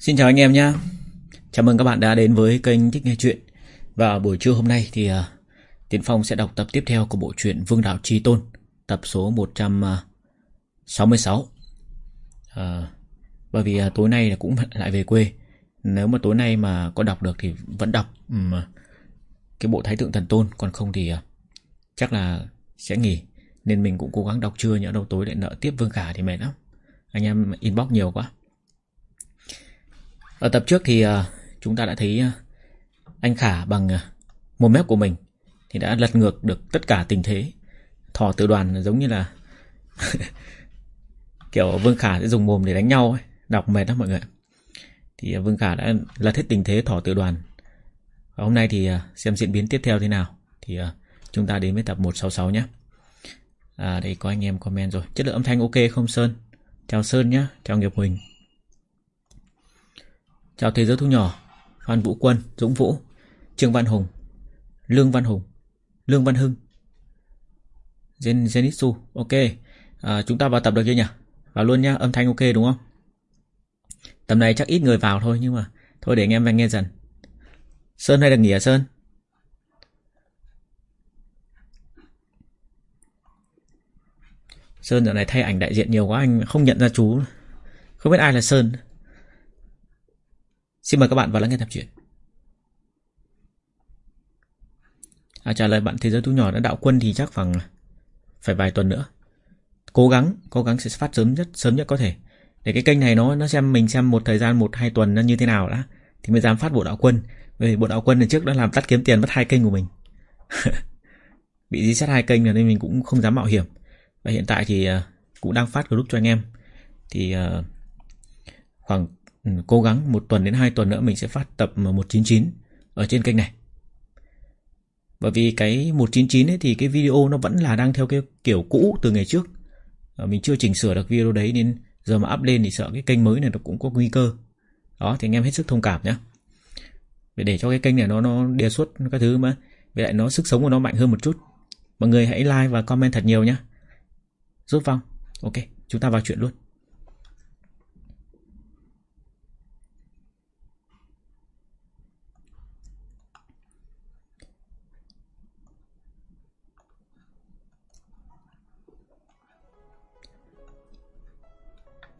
Xin chào anh em nhé. Chào mừng các bạn đã đến với kênh Thích Nghe Chuyện. Và buổi trưa hôm nay thì uh, Tiến Phong sẽ đọc tập tiếp theo của bộ truyện Vương Đạo Chi Tôn, tập số 166. À, uh, à, bởi vì uh, tối nay cũng lại về quê. Nếu mà tối nay mà có đọc được thì vẫn đọc um, cái bộ Thái Tượng Thần Tôn, còn không thì uh, chắc là sẽ nghỉ. Nên mình cũng cố gắng đọc trưa nhỡ đâu tối lại nợ tiếp Vương Khả thì mệt lắm. Anh em inbox nhiều quá. Ở tập trước thì uh, chúng ta đã thấy uh, anh Khả bằng uh, một mép của mình thì đã lật ngược được tất cả tình thế. Thỏ tự đoàn giống như là kiểu Vương Khả sẽ dùng mồm để đánh nhau ấy. Đọc mệt lắm mọi người. Thì Vương Khả đã lật hết tình thế thỏ tự đoàn. Và hôm nay thì xem diễn biến tiếp theo thế nào. Thì chúng ta đến với tập 166 nhé. À, đây có anh em comment rồi. Chất lượng âm thanh ok không Sơn? Chào Sơn nhé. Chào Nghiệp Huỳnh. Chào Thế giới thu nhỏ Phan Vũ Quân, Dũng Vũ Trương Văn Hùng Lương Văn Hùng Lương Văn Hưng Zen Zenitsu Ok à, Chúng ta vào tập được chưa nhỉ? Vào luôn nhá Âm thanh ok đúng không? Tầm này chắc ít người vào thôi Nhưng mà Thôi để anh em về nghe dần. Sơn hay là nghỉ à Sơn? Sơn giờ này thay ảnh đại diện nhiều quá Anh không nhận ra chú. Không biết ai là Sơn. Xin mời các bạn vào lắng nghe tập truyện. À, trả lời bạn thế giới thu nhỏ đã đạo quân thì chắc khoảng phải vài tuần nữa. Cố gắng, cố gắng sẽ phát sớm nhất sớm nhất có thể. Để cái kênh này nó nó xem mình xem một thời gian một hai tuần nó như thế nào đã thì mới dám phát bộ đạo quân. Bởi vì bộ đạo quân này trước đã làm tắt kiếm tiền mất hai kênh của mình. Bị dí sát hai kênh rồi nên mình cũng không dám mạo hiểm. Và hiện tại thì à, cũng đang phát group cho anh em. Thì à, khoảng Ừ, cố gắng một tuần đến hai tuần nữa mình sẽ phát tập 199 ở trên kênh này. Bởi vì cái 199 ấy thì cái video nó vẫn là đang theo cái kiểu cũ từ ngày trước. Ờ, mình chưa chỉnh sửa được video đấy nên giờ mà up lên thì sợ cái kênh mới này nó cũng có nguy cơ. Đó thì anh em hết sức thông cảm nhé. Để cho cái kênh này nó nó đề xuất các thứ mà với lại nó sức sống của nó mạnh hơn một chút. Mọi người hãy like và comment thật nhiều nhé. Giúp Phong. Ok, chúng ta vào chuyện luôn.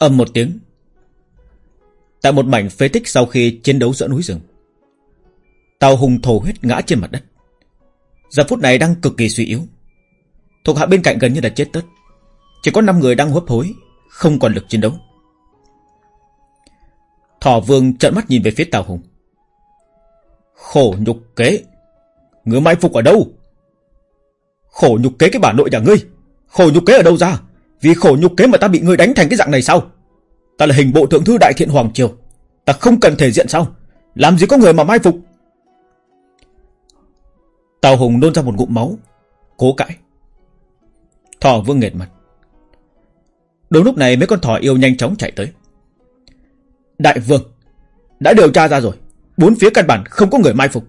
Âm một tiếng. Tại một mảnh phế tích sau khi chiến đấu giữa núi rừng, Tào Hùng thổ huyết ngã trên mặt đất. Giờ phút này đang cực kỳ suy yếu. Thuộc hạ bên cạnh gần như đã chết tất. Chỉ có 5 người đang hấp hối, không còn lực chiến đấu. Thỏ Vương trợn mắt nhìn về phía Tào Hùng. Khổ nhục kế. Ngươi mai phục ở đâu? Khổ nhục kế cái bà nội nhà ngươi. Khổ nhục kế ở đâu ra? Vì khổ nhục kế mà ta bị ngươi đánh thành cái dạng này sao? Ta là hình bộ thượng thư đại thiện Hoàng Triều. Ta không cần thể diện sao? Làm gì có người mà mai phục? Tào Hùng nôn ra một ngụm máu, Cố cãi. Thỏ vương nghệt mặt. Đúng lúc này mấy con thỏ yêu nhanh chóng chạy tới. Đại vương, Đã điều tra ra rồi. Bốn phía căn bản không có người mai phục.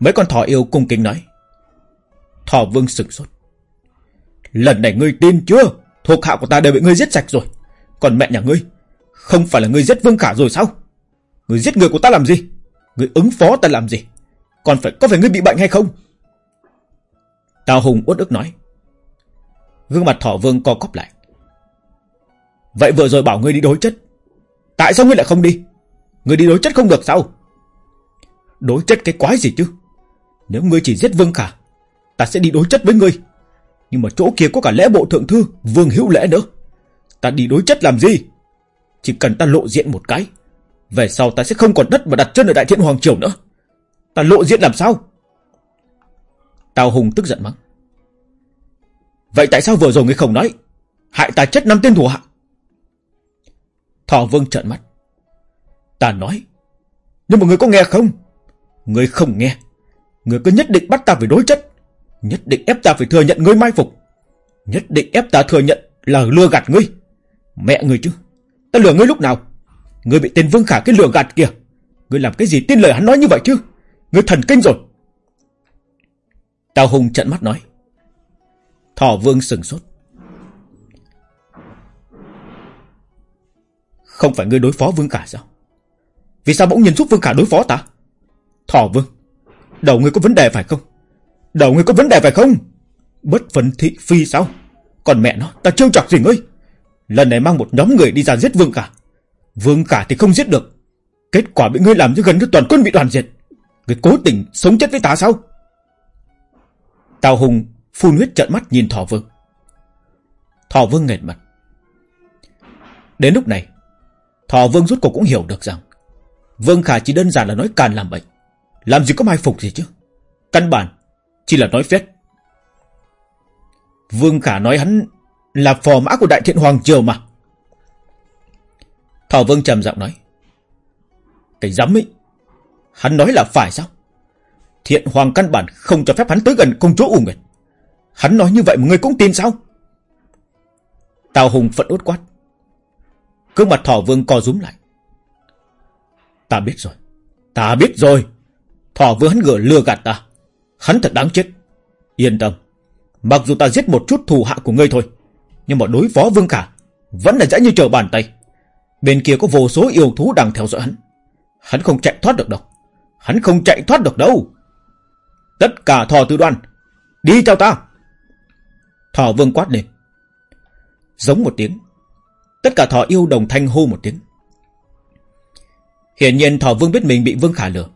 Mấy con thỏ yêu cung kính nói. Thỏ vương sửng sốt. Lần này ngươi tin chưa? Thuộc hạ của ta đều bị ngươi giết sạch rồi. Còn mẹ nhà ngươi, không phải là ngươi giết Vương Khả rồi sao? Ngươi giết người của ta làm gì? Ngươi ứng phó ta làm gì? Còn phải có phải ngươi bị bệnh hay không? Tào Hùng uất ức nói. Gương mặt thỏ vương co cóp lại. Vậy vừa rồi bảo ngươi đi đối chất. Tại sao ngươi lại không đi? Ngươi đi đối chất không được sao? Đối chất cái quái gì chứ? Nếu ngươi chỉ giết Vương Khả, ta sẽ đi đối chất với ngươi. Nhưng mà chỗ kia có cả lễ bộ thượng thư, Vương hữu lễ nữa. Ta đi đối chất làm gì? Chỉ cần ta lộ diện một cái, Về sau ta sẽ không còn đất mà đặt chân ở Đại Thiện Hoàng Triều nữa. Ta lộ diện làm sao? Tào Hùng tức giận mắng. Vậy tại sao vừa rồi người không nói? Hại ta chết năm tên thủ hạ. Thỏ Vương trợn mắt. Ta nói, Nhưng mà người có nghe không? Người không nghe. Người cứ nhất định bắt ta phải đối chất. Nhất định ép ta phải thừa nhận ngươi mai phục. Nhất định ép ta thừa nhận là lừa gạt ngươi. Mẹ ngươi chứ. Ta lừa ngươi lúc nào? Ngươi bị tên Vương Khả cái lừa gạt kìa. Ngươi làm cái gì tin lời hắn nói như vậy chứ? Ngươi thần kinh rồi. Tào Hùng trận mắt nói. Thỏ Vương sừng sốt. Không phải ngươi đối phó Vương Khả sao Vì sao bỗng nhiên giúp Vương Khả đối phó ta Thỏ Vương, Đầu ngươi có vấn đề phải không Đầu ngươi có vấn đề phải không? Bất phấn thị phi sao? Còn mẹ nó ta trêu chọc gì ngươi? Lần này mang một nhóm người đi ra giết Vương cả, Vương cả thì không giết được. Kết quả bị ngươi làm cho gần như toàn quân bị đoàn diệt. Ngươi cố tình sống chết với ta sao? Tào Hùng phun huyết trận mắt nhìn Thỏ Vương. Thỏ Vương nghẹt mặt. Đến lúc này Thỏ Vương rút cuộc cũng hiểu được rằng Vương Khả chỉ đơn giản là nói càn làm bệnh Làm gì có mai phục gì chứ? Căn bản chỉ là nói phét Vương Khả nói hắn Là phò mã của Đại Thiện Hoàng Triều mà. Thỏ Vương trầm giọng nói, Cái dám ấy, Hắn nói là phải sao? Thiện Hoàng căn bản không cho phép hắn tới gần công chúa U Nguyệt. Hắn nói như vậy mà ngươi cũng tin sao? Tào Hùng phận út quát. Cương mặt thỏ vương co rúm lại. Ta biết rồi, Ta biết rồi. Thỏ vương hắn gỡ lừa gạt ta. Hắn thật đáng chết. Yên tâm. Mặc dù ta giết một chút thù hạ của ngươi thôi, Nhưng mà đối phó vương khả Vẫn là dễ như trở bàn tay. Bên kia có vô số yêu thú đang theo dõi hắn. Hắn không chạy thoát được đâu. Hắn không chạy thoát được đâu. Tất cả thò tư đoan, Đi theo ta. Thỏ vương quát lên. Giống một tiếng, Tất cả thỏ yêu đồng thanh hô một tiếng. Hiển nhiên thỏ vương biết mình bị vương khả lừa.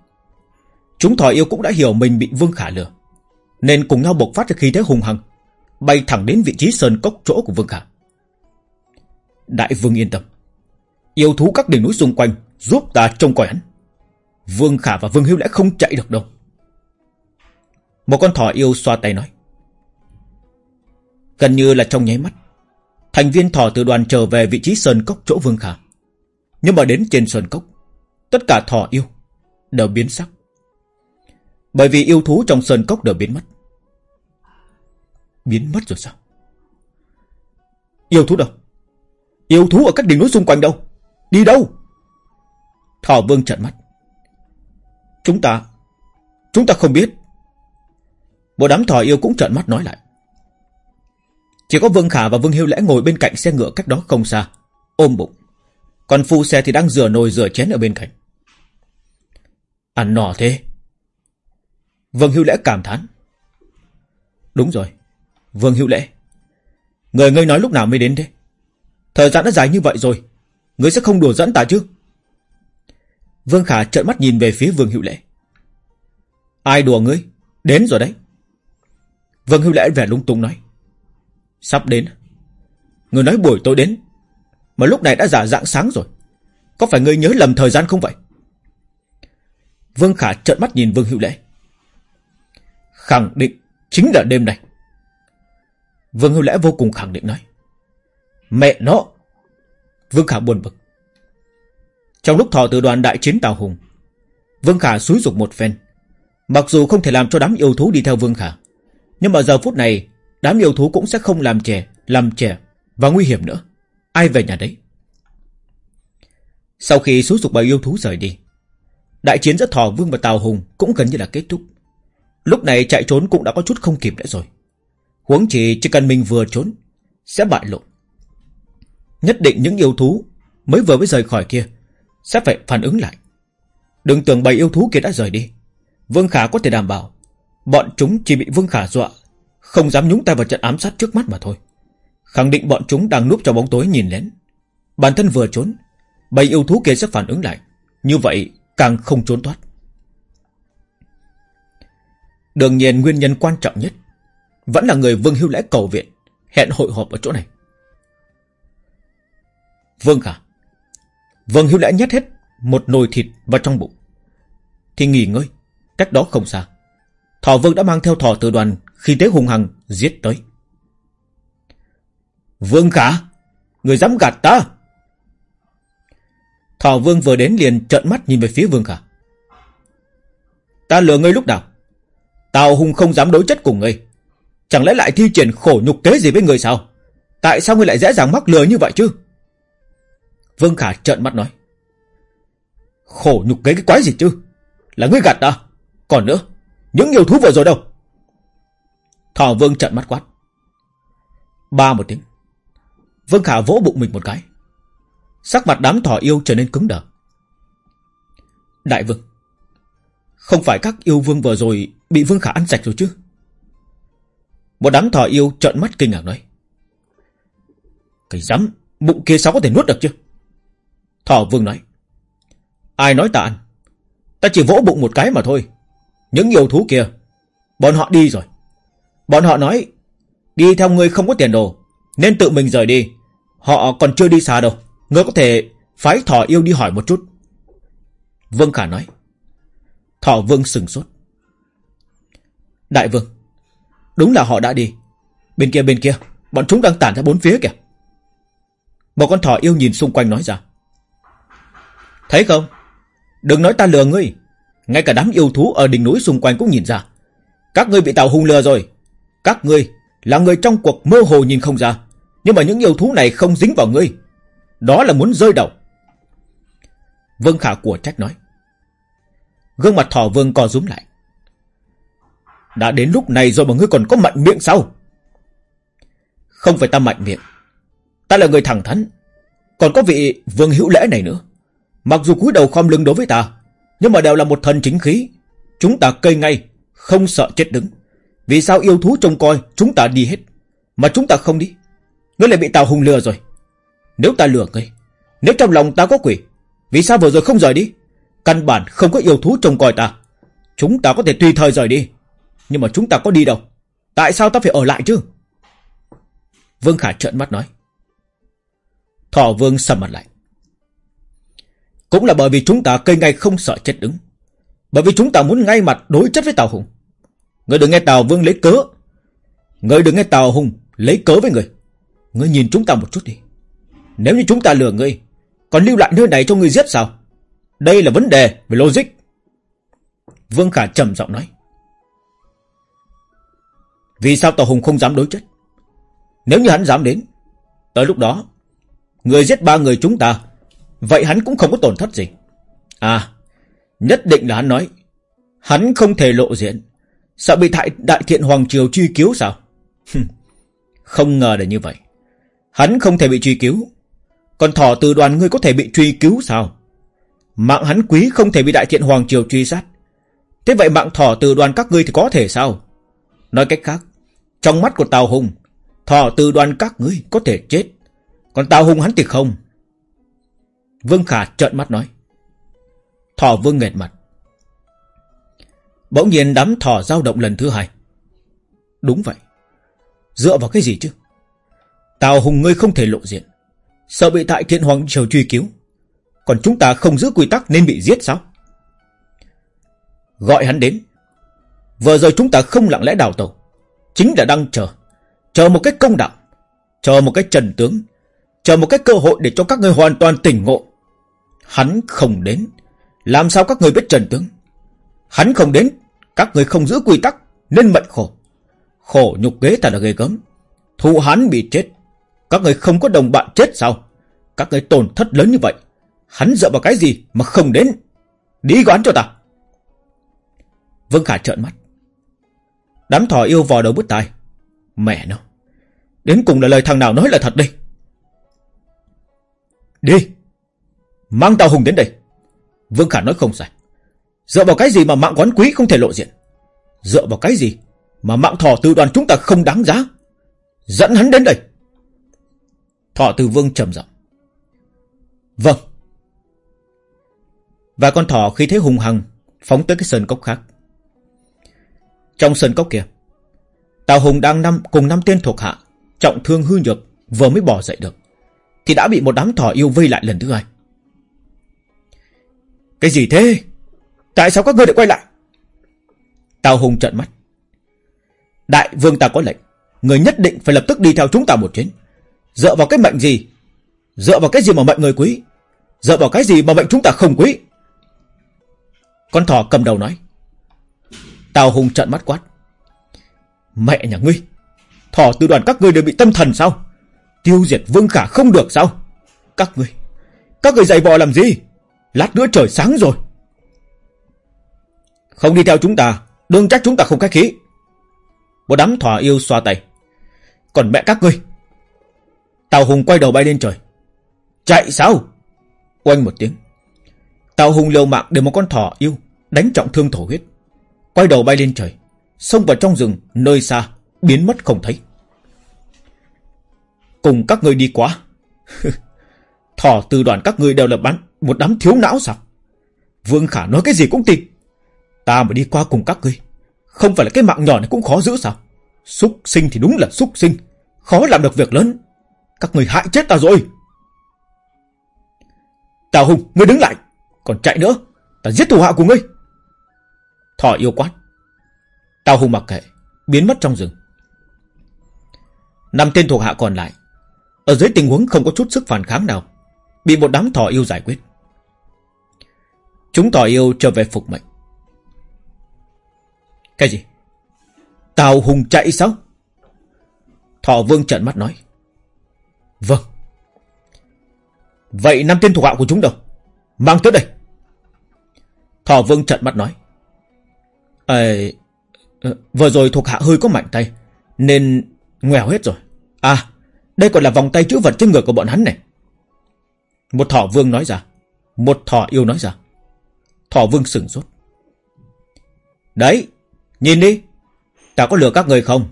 Chúng thỏ yêu cũng đã hiểu mình bị vương khả lừa. Nên cùng nhau bộc phát ra khí thế hùng hăng Bay thẳng đến vị trí sơn cốc chỗ của vương khả. Đại vương yên tâm. Yêu thú các đỉnh núi xung quanh Giúp ta trông coi hắn. Vương khả và vương hiếu lẽ không chạy được đâu. Một con thỏ yêu xoa tay nói. Gần như là trong nháy mắt Thành viên thỏ từ đoàn trở về vị trí sơn cốc chỗ Vương Khả. Nhưng mà đến trên sơn cốc, tất cả thỏ yêu đều biến sắc. Bởi vì yêu thú trong sơn cốc đều biến mất. Biến mất rồi sao? Yêu thú đâu? Yêu thú ở các đỉnh núi xung quanh đâu? Đi đâu? Thỏ vương trợn mắt. Chúng ta, chúng ta không biết. Bộ đám thỏ yêu cũng trợn mắt nói lại. Chỉ có Vương Khả và Vương hiêu Lẽ ngồi bên cạnh xe ngựa cách đó không xa, ôm bụng. Còn phu xe thì đang rửa nồi rửa chén ở bên cạnh. Ăn nỏ thế. Vương Hiếu lễ cảm thán. Đúng rồi, Vương Hiếu lễ. Người ngươi nói lúc nào mới đến thế? Thời gian đã dài như vậy rồi, ngươi sẽ không đùa dẫn ta chứ? Vương Khả trợn mắt nhìn về phía Vương Hữu Lễ. Ai đùa ngươi? Đến rồi đấy. Vương Hữu Lễ vẻ lung tung nói. Sắp đến. Người nói buổi tối đến. Mà lúc này đã giả dạng sáng rồi. Có phải người nhớ lầm thời gian không vậy? Vương Khả trợn mắt nhìn Vương Hữu Lễ. Khẳng định chính là đêm này. Vương hưu Lễ vô cùng khẳng định nói. Mẹ nó! Vương Khả buồn bực. Trong lúc thọ từ đoàn đại chiến Tào Hùng, Vương Khả xúi dục một phen. Mặc dù không thể làm cho đám yêu thú đi theo Vương Khả, nhưng mà giờ phút này Đám yêu thú cũng sẽ không làm trẻ, làm trẻ và nguy hiểm nữa. Ai về nhà đấy? Sau khi xúi dục bầy yêu thú rời đi, đại chiến giữa Thỏ Vương và Tào Hùng cũng gần như là kết thúc. Lúc này chạy trốn cũng đã có chút không kịp nữa rồi. Huống chỉ chỉ cần mình vừa trốn, sẽ bại lộ. Nhất định những yêu thú mới vừa mới rời khỏi kia, sẽ phải phản ứng lại. Đừng tưởng bầy yêu thú kia đã rời đi. Vương Khả có thể đảm bảo, bọn chúng chỉ bị Vương Khả dọa không dám nhúng tay vào trận ám sát trước mắt mà thôi Khẳng định bọn chúng đang núp trong bóng tối nhìn lén Bản thân vừa trốn Bầy yêu thú kia sẽ phản ứng lại Như vậy càng không trốn thoát Đương nhiên nguyên nhân quan trọng nhất Vẫn là người Vương Hưu Lẽ cầu viện Hẹn hội họp ở chỗ này Vương cả Vương Hưu Lẽ nhét hết Một nồi thịt vào trong bụng Thì nghỉ ngơi Cách đó không xa Thỏ Vương đã mang theo thỏ từ đoàn khi thế hung hăng giết tới. Vương Khả, người dám gạt ta. Thỏ Vương vừa đến liền trợn mắt nhìn về phía Vương Khả. Ta lừa ngươi lúc nào? Tào Hùng không dám đối chất cùng ngươi. Chẳng lẽ lại thi triển khổ nhục kế gì với người sao? Tại sao ngươi lại dễ dàng mắc lừa như vậy chứ? Vương Khả trợn mắt nói. Khổ nhục kế cái quái gì chứ? Là ngươi gạt ta. Còn nữa, những yêu thú vừa rồi đâu? Thỏ vương trợn mắt quát. Ba một tiếng. Vương Khả vỗ bụng mình một cái. Sắc mặt đám thỏ yêu trở nên cứng đờ Đại vương không phải các yêu vương vừa rồi Bị vương khả ăn sạch rồi chứ? Một đám thỏ yêu trợn mắt kinh ngạc nói. Cái rắm, Bụng kia sao có thể nuốt được chứ? Thỏ vương nói. Ai nói ta ăn? Ta chỉ vỗ bụng một cái mà thôi. Những yêu thú kia, Bọn họ đi rồi. Bọn họ nói, Đi theo người không có tiền đồ, Nên tự mình rời đi. Họ còn chưa đi xa đâu. Ngươi có thể phái thỏ yêu đi hỏi một chút. Vương Khả nói họ vương sừng sốt. Đại vương, Đúng là họ đã đi. Bên kia bên kia, Bọn chúng đang tản ra bốn phía kìa. Một con thỏ yêu nhìn xung quanh nói ra. Thấy không? Đừng nói ta lừa ngươi. Ngay cả đám yêu thú ở đỉnh núi xung quanh cũng nhìn ra. Các ngươi bị Tào Hùng lừa rồi. Các ngươi là người trong cuộc mơ hồ nhìn không ra. Nhưng mà những yêu thú này không dính vào ngươi. Đó là muốn rơi đầu. Vương Khả của trách nói. Gương mặt thỏ vương co rúm lại. Đã đến lúc này rồi mà ngươi còn có mạnh miệng sao? Không phải ta mạnh miệng. Ta là người thẳng thắn. Còn có vị vương hữu lễ này nữa. Mặc dù cúi đầu khom lưng đối với ta, Nhưng mà đều là một thần chính khí. Chúng ta cây ngay, Không sợ chết đứng. Vì sao yêu thú trông coi, Chúng ta đi hết. Mà chúng ta không đi. Ngươi lại bị Tào Hùng lừa rồi. Nếu ta lừa ngươi, Nếu trong lòng ta có quỷ, Vì sao vừa rồi không rời đi? Căn bản không có yêu thú trông coi ta Chúng ta có thể tùy thời rời đi Nhưng mà chúng ta có đi đâu Tại sao ta phải ở lại chứ Vương Khả trợn mắt nói Thỏ Vương sầm mặt lại cũng là bởi vì chúng ta cây ngay không sợ chết đứng. Bởi vì chúng ta muốn ngay mặt đối chất với Tào Hùng. Người đừng nghe Tào Vương lấy cớ. Người đừng nghe Tào Hùng lấy cớ với người. Người nhìn chúng ta một chút đi. Nếu như chúng ta lừa ngươi, còn lưu lại nơi này cho ngươi giết sao? Đây là vấn đề về logic. Vương Khả trầm giọng nói. Vì sao Tào Hùng không dám đối chất? Nếu như hắn dám đến, tới lúc đó, người giết ba người chúng ta Vậy hắn cũng không có tổn thất gì. À, nhất định là hắn nói. Hắn không thể lộ diện. Sợ bị đại, đại thiện Hoàng Triều truy cứu sao? không ngờ là như vậy. Hắn không thể bị truy cứu. Còn thỏ từ đoàn ngươi có thể bị truy cứu sao? Mạng hắn quý không thể bị đại thiện Hoàng Triều truy sát. Thế vậy mạng thỏ từ đoàn các ngươi thì có thể sao? Nói cách khác, trong mắt của Tào Hùng, thỏ từ đoàn các ngươi có thể chết. Còn Tào Hùng hắn thì không. Vương Khả trợn mắt nói. Thỏ vương nghệt mặt. Bỗng nhiên đám thỏ dao động lần thứ hai. Đúng vậy. Dựa vào cái gì chứ? Tào Hùng ngươi không thể lộ diện. Sợ bị tại thiện hoàng triều truy cứu. Còn chúng ta không giữ quy tắc nên bị giết sao? Gọi hắn đến. Vừa rồi chúng ta không lặng lẽ đào tàu. Chính là đang chờ. Chờ một cái công đạo. Chờ một cái trần tướng. Chờ một cái cơ hội để cho các người hoàn toàn tỉnh ngộ. Hắn không đến. Làm sao các người biết trần tướng? Hắn không đến. Các người không giữ quy tắc. Nên mệnh khổ. Khổ nhục ghế thật là ghê gớm. Thụ hắn bị chết. Các người không có đồng bạn chết sao? Các người tổn thất lớn như vậy. Hắn dựa vào cái gì mà không đến? Đi quán cho ta. Vương Khả trợn mắt. Đám thỏ yêu vò đầu bứt tai. Mẹ nó. Đến cùng là lời thằng nào nói là thật đây. Đi. Mang Tào Hùng đến đây. Vương Khả nói không sai. Dựa vào cái gì mà mạng quán quý không thể lộ diện? Dựa vào cái gì mà mạng thỏ từ đoàn chúng ta không đáng giá? Dẫn hắn đến đây. Thọ từ vương trầm giọng. Vâng. Và con thỏ khi thấy hùng hăng phóng tới cái sơn cốc khác. Trong sơn cốc kia, Tào Hùng đang năm cùng năm tên thuộc hạ, trọng thương hư nhược, vừa mới bỏ dậy được, thì đã bị một đám thỏ yêu vây lại lần thứ hai. Cái gì thế? Tại sao các ngươi lại quay lại? Tào Hùng trợn mắt. Đại vương ta có lệnh. Người nhất định phải lập tức đi theo chúng ta một chuyến. Dựa vào cái mệnh gì? Dựa vào cái gì mà mệnh người quý? Dựa vào cái gì mà mệnh chúng ta không quý? Con thỏ cầm đầu nói. Tào Hùng trợn mắt quát. Mẹ nhà ngươi! Thỏ tư đoàn các ngươi đều bị tâm thần sao? Tiêu diệt vương khả không được sao? Các ngươi! Các ngươi dạy vò làm gì? Lát nữa trời sáng rồi. Không đi theo chúng ta, đương chắc chúng ta không khách khí. Một đám thỏ yêu xoa tay. Còn mẹ các ngươi. Tào Hùng quay đầu bay lên trời. Chạy sao? quanh một tiếng. Tào Hùng liều mạng để một con thỏ yêu đánh trọng thương thổ huyết. Quay đầu bay lên trời, xông vào trong rừng nơi xa, biến mất không thấy. Cùng các người đi quá. thỏ từ đoàn các người đều là bắn một đám thiếu não sao? Vương Khả nói cái gì cũng tin. Ta mà đi qua cùng các ngươi, không phải là cái mạng nhỏ này cũng khó giữ sao? Xúc sinh thì đúng là xúc sinh, khó làm được việc lớn. Các người hại chết ta rồi. Tào Hùng, ngươi đứng lại. Còn chạy nữa, ta giết thủ hạ của ngươi. Thỏ yêu quát. Tao Hùng mặc kệ, biến mất trong rừng. Năm tên thuộc hạ còn lại, ở dưới tình huống không có chút sức phản kháng nào, bị một đám thỏ yêu giải quyết. Chúng thỏ yêu trở về phục mệnh. Cái gì? Tào Hùng chạy sao? Thọ Vương trợn mắt nói. Vâng. Vậy năm tên thuộc hạ của chúng đâu? Mang tới đây. Thỏ Vương trận mắt nói. Ờ, vừa rồi thuộc hạ hơi có mạnh tay, nên nghèo hết rồi. À, đây còn là vòng tay chữ vật trên người của bọn hắn này. Một thỏ vương nói ra. Một thỏ yêu nói ra. Thỏ vương sừng sốt. Đấy, nhìn đi. Ta có lừa các người không?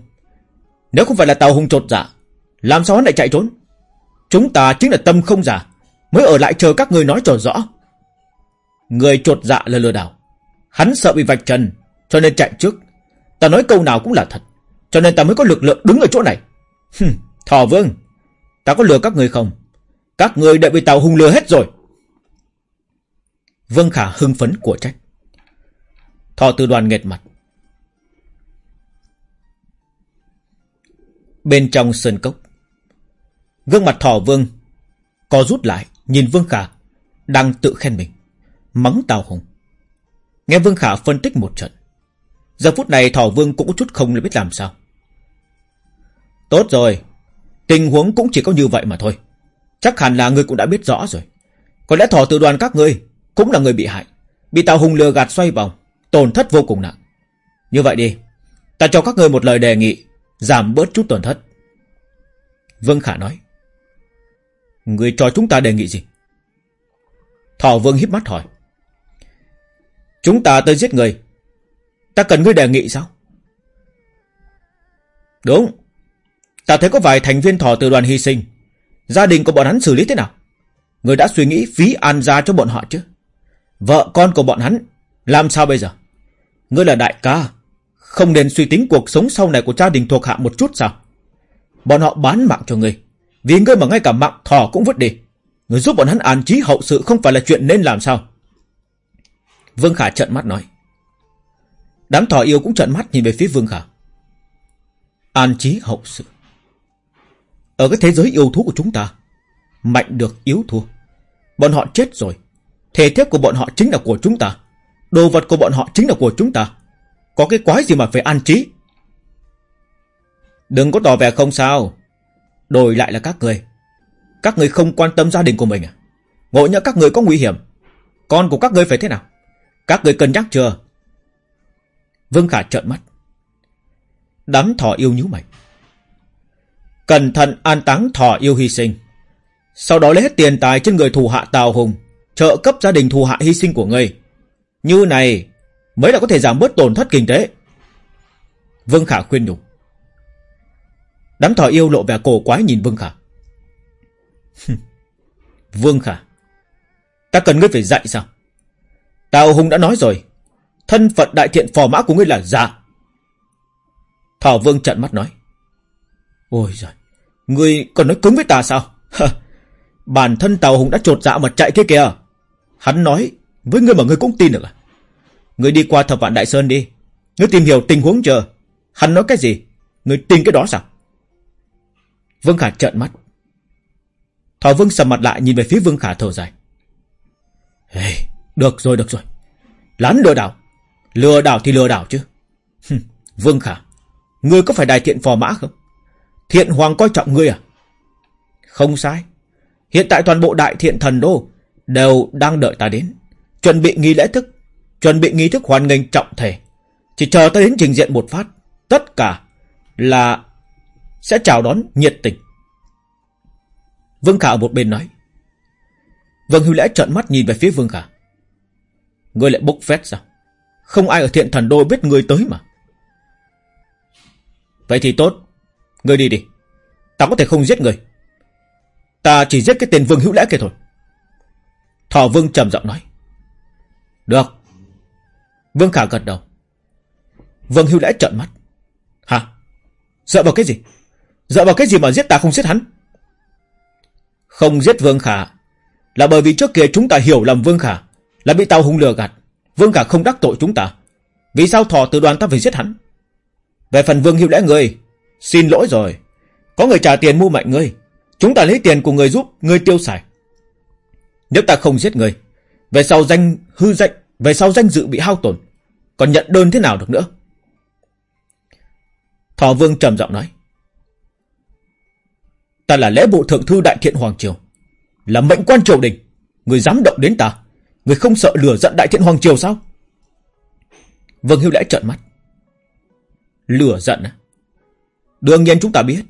Nếu không phải là tàu hung trột giả, làm sao hắn lại chạy trốn? Chúng ta chính là tâm không giả, mới ở lại chờ các người nói trò rõ. Người trột dạ là lừa đảo. Hắn sợ bị vạch trần, cho nên chạy trước. Ta nói câu nào cũng là thật, cho nên ta mới có lực lượng đứng ở chỗ này. Hừm, thỏ vương, ta có lừa các người không? Các người đã bị tàu hung lừa hết rồi. Vương Khả hưng phấn của trách. Thọ tư đoàn nghệt mặt. Bên trong sơn cốc. Gương mặt thỏ vương có rút lại nhìn Vương Khả đang tự khen mình. Mắng Tào Hùng. Nghe Vương Khả phân tích một trận. Giờ phút này thỏ vương cũng có chút không biết làm sao. Tốt rồi. Tình huống cũng chỉ có như vậy mà thôi. Chắc hẳn là ngươi cũng đã biết rõ rồi. Có lẽ thỏ từ đoàn các ngươi cũng là người bị hại. Bị Tào Hùng lừa gạt xoay vòng. Tổn thất vô cùng nặng. Như vậy đi. Ta cho các ngươi một lời đề nghị. Giảm bớt chút tổn thất. Vương Khả nói. Người cho chúng ta đề nghị gì? Thỏ Vương híp mắt hỏi. Chúng ta tới giết người. Ta cần ngươi đề nghị sao? Đúng. Ta thấy có vài thành viên thỏ từ đoàn hy sinh. Gia đình của bọn hắn xử lý thế nào? Người đã suy nghĩ phí an gia cho bọn họ chứ? Vợ con của bọn hắn làm sao bây giờ? Ngươi là đại ca, không nên suy tính cuộc sống sau này của gia đình thuộc hạ một chút sao? Bọn họ bán mạng cho ngươi, vì ngươi mà ngay cả mạng thỏ cũng vứt đi. Ngươi giúp bọn hắn an trí hậu sự không phải là chuyện nên làm sao? Vương Khả trợn mắt nói. Đám thỏ yêu cũng trợn mắt nhìn về phía Vương Khả. An trí hậu sự. Ở cái thế giới yêu thú của chúng ta, mạnh được yếu thua. Bọn họ chết rồi. Thể thiết của bọn họ chính là của chúng ta. Đồ vật của bọn họ chính là của chúng ta. Có cái quái gì mà phải an trí? Đừng có tỏ vẻ không sao. Đổi lại là các người. Các người không quan tâm gia đình của mình à? Ngộ nhỡ các người có nguy hiểm. Con của các người phải thế nào? Các người cân nhắc chưa? Vương Khả trợn mắt. Đám thỏ yêu nhíu mày. Cẩn thận an táng thỏ yêu hy sinh. Sau đó lấy hết tiền tài trên người thù hạ Tào Hùng, trợ cấp gia đình thù hạ hy sinh của ngươi. Như này mới là có thể giảm bớt tổn thất kinh tế. Vương Khả khuyên nhủ. Đám thỏ yêu lộ vẻ cổ quái nhìn Vương Khả. Vương Khả, ta cần ngươi phải dạy sao? Tào Hùng đã nói rồi, thân phận đại thiện phò mã của ngươi là giả. Thảo Vương trận mắt nói. Ôi giời, ngươi còn nói cứng với ta sao? Bản thân Tào Hùng đã trột dạ mà chạy kia kìa. Hắn nói với ngươi mà ngươi cũng tin được à? Ngươi đi qua thập vạn Đại Sơn đi. Ngươi tìm hiểu tình huống chờ. Hắn nói cái gì? Ngươi tin cái đó sao? Vương Khả trợn mắt. Thảo Vương sầm mặt lại nhìn về phía Vương Khả thở dài. Hey, được rồi, được rồi. Lán lừa đảo. Lừa đảo thì lừa đảo chứ. Vương Khả, ngươi có phải đại thiện phò mã không? Thiện Hoàng coi trọng ngươi à? Không sai. Hiện tại toàn bộ đại thiện thần đô đều đang đợi ta đến. Chuẩn bị nghi lễ thức. Chuẩn bị nghi thức hoàn nghênh trọng thể. Chỉ chờ ta đến trình diện một phát. Tất cả là sẽ chào đón nhiệt tình. Vương Khả ở một bên nói. Vương Hưu Lễ trợn mắt nhìn về phía Vương Khả. Ngươi lại bốc phét sao? Không ai ở thiện thần đô biết ngươi tới mà. Vậy thì tốt. Ngươi đi đi. Ta có thể không giết ngươi. Ta chỉ giết cái tên Vương Hữu lẽ kia thôi. Thỏ Vương trầm giọng nói. Được. Vương Khả gật đầu. Vương Hữu lẽ trợn mắt. Hả? Sợ vào cái gì? Sợ vào cái gì mà giết ta không giết hắn? Không giết Vương Khả là bởi vì trước kia chúng ta hiểu lầm Vương Khả là bị Tào Hùng lừa gạt. Vương cả không đắc tội chúng ta. Vì sao thọ từ đoàn ta phải giết hắn? Về phần Vương hiệu lẽ người, xin lỗi rồi. Có người trả tiền mua mạnh ngươi. Chúng ta lấy tiền của người giúp ngươi tiêu xài. Nếu ta không giết người, về sau danh hư danh, về sau danh dự bị hao tổn, còn nhận đơn thế nào được nữa? Thọ Vương trầm giọng nói. Ta là lễ bộ thượng thư đại thiện Hoàng Triều. Là mệnh quan triều đình. Người dám động đến ta. Người không sợ lửa giận đại thiện Hoàng Triều sao? Vương Hiếu lẽ trợn mắt. lửa giận à? Đương nhiên chúng ta biết.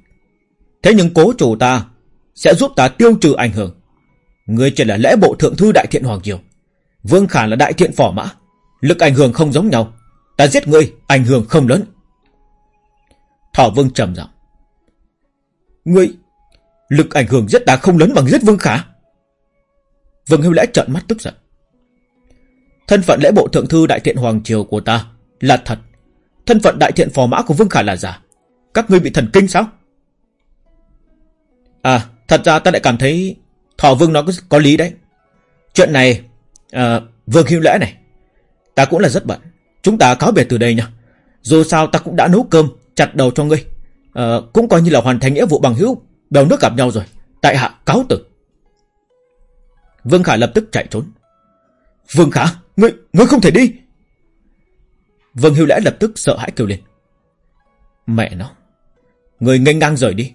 Thế nhưng cố chủ ta sẽ giúp ta tiêu trừ ảnh hưởng. Người chỉ là lễ bộ thượng thư đại thiện Hoàng Triều. Vương Khả là đại thiện phỏ mã. Lực ảnh hưởng không giống nhau. Ta giết ngươi, ảnh hưởng không lớn. Thỏ Vương trầm giọng. Ngươi, lực ảnh hưởng giết ta không lớn bằng giết Vương Khả. Vương Hiếu Lễ trợn mắt tức giận. Thân phận lễ bộ thượng thư đại thiện Hoàng Triều của ta là thật. Thân phận đại thiện phò mã của Vương Khả là giả. Các ngươi bị thần kinh sao? À, thật ra ta lại cảm thấy thọ Vương nó có, có lý đấy. Chuyện này, à, Vương Hiếu Lễ này, ta cũng là rất bận. Chúng ta cáo biệt từ đây nha. Dù sao ta cũng đã nấu cơm, chặt đầu cho ngươi. À, cũng coi như là hoàn thành nghĩa vụ bằng hữu, bèo nước gặp nhau rồi. Tại hạ cáo tử. Vương Khả lập tức chạy trốn. Vương Khả, ngươi, ngươi không thể đi. Vương Hưu Lễ lập tức sợ hãi kêu lên. Mẹ nó, người nghênh ngang rời đi.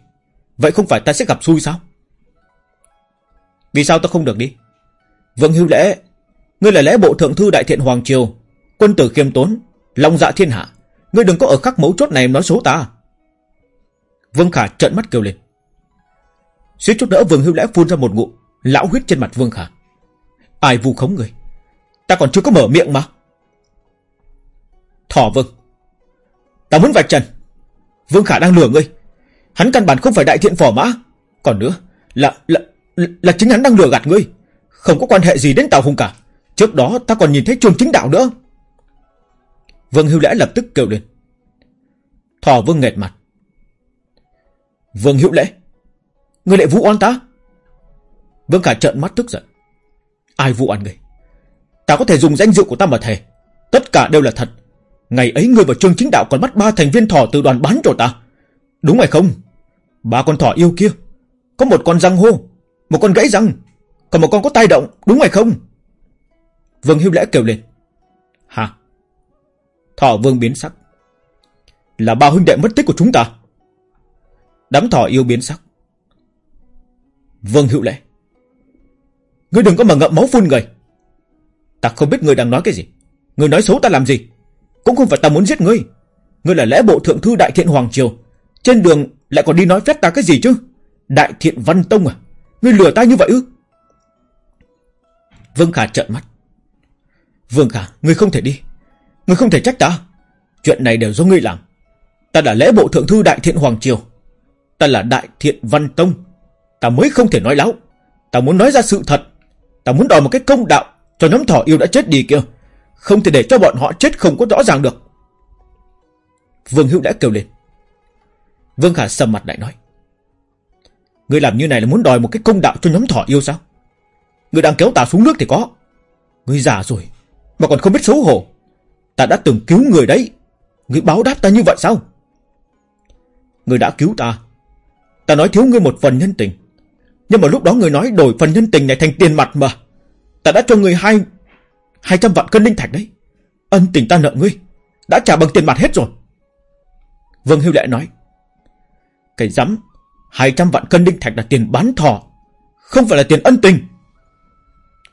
Vậy không phải ta sẽ gặp xui sao? Vì sao ta không được đi? Vương Hưu Lễ, ngươi là lễ bộ thượng thư đại thiện Hoàng Triều, quân tử khiêm tốn, long dạ thiên hạ. Ngươi đừng có ở khắc mấu chốt này nói số ta. Vương Khả trợn mắt kêu lên. Suýt chút nữa Vương Hưu Lễ phun ra một ngụm, lão huyết trên mặt Vương Khả. Ai vu khống người? Ta còn chưa có mở miệng mà. Thỏ Vương. Ta muốn vạch trần. Vương Khả đang lừa ngươi. Hắn căn bản không phải đại thiện phò mã. Còn nữa, là, là, là chính hắn đang lừa gạt ngươi Không có quan hệ gì đến Tào Hùng cả Trước đó ta còn nhìn thấy chuồng chính đạo nữa Vương Hưu Lễ lập tức kêu lên Thỏ Vương nghẹt mặt Vương Hữu Lễ Ngươi lại vũ oan ta Vương Khả trợn mắt tức giận Ai vu oan ngươi Ta có thể dùng danh dự của ta mà thề. Tất cả đều là thật. Ngày ấy ngươi và Trương Chính Đạo còn bắt ba thành viên thỏ từ đoàn bán cho ta. Đúng hay không? Ba con thỏ yêu kia. Có một con răng hô, một con gãy răng, Còn một con có tai động. Đúng hay không? Vương Hiếu Lễ kêu lên. Hả? Thỏ Vương biến sắc. Là ba huynh đệ mất tích của chúng ta. Đám thỏ yêu biến sắc. Vương Hữu Lễ. Ngươi đừng có mà ngậm máu phun người. Ta không biết ngươi đang nói cái gì Ngươi nói xấu ta làm gì Cũng không phải ta muốn giết ngươi Ngươi là lẽ bộ thượng thư đại thiện Hoàng Triều Trên đường lại còn đi nói phép ta cái gì chứ Đại thiện Văn Tông à Ngươi lừa ta như vậy ư? Vương Khả trợn mắt. Vương Khả, ngươi không thể đi. Ngươi không thể trách ta. Chuyện này đều do ngươi làm. Ta là lễ bộ thượng thư đại thiện Hoàng Triều. Ta là đại thiện Văn Tông. Ta mới không thể nói láo. Ta muốn nói ra sự thật. Ta muốn đòi một cái công đạo cho nhóm thỏ yêu đã chết đi kia. Không thể để cho bọn họ chết không có rõ ràng được. Vương Hữu đã kêu lên. Vương Khả sầm mặt lại nói. Ngươi làm như này là muốn đòi một cái công đạo cho nhóm thỏ yêu sao? Ngươi đang kéo ta xuống nước thì có. Ngươi già rồi, mà còn không biết xấu hổ. Ta đã từng cứu người đấy. Ngươi báo đáp ta như vậy sao? người đã cứu ta. Ta nói thiếu ngươi một phần nhân tình. Nhưng mà lúc đó người nói đổi phần nhân tình này thành tiền mặt mà. Ta đã cho ngươi hai... hai trăm vạn cân linh thạch đấy. Ân tình ta nợ ngươi. Đã trả bằng tiền mặt hết rồi. Vương Hưu Lệ nói. Cái rắm 200 vạn cân đinh thạch là tiền bán thỏ, Không phải là tiền ân tình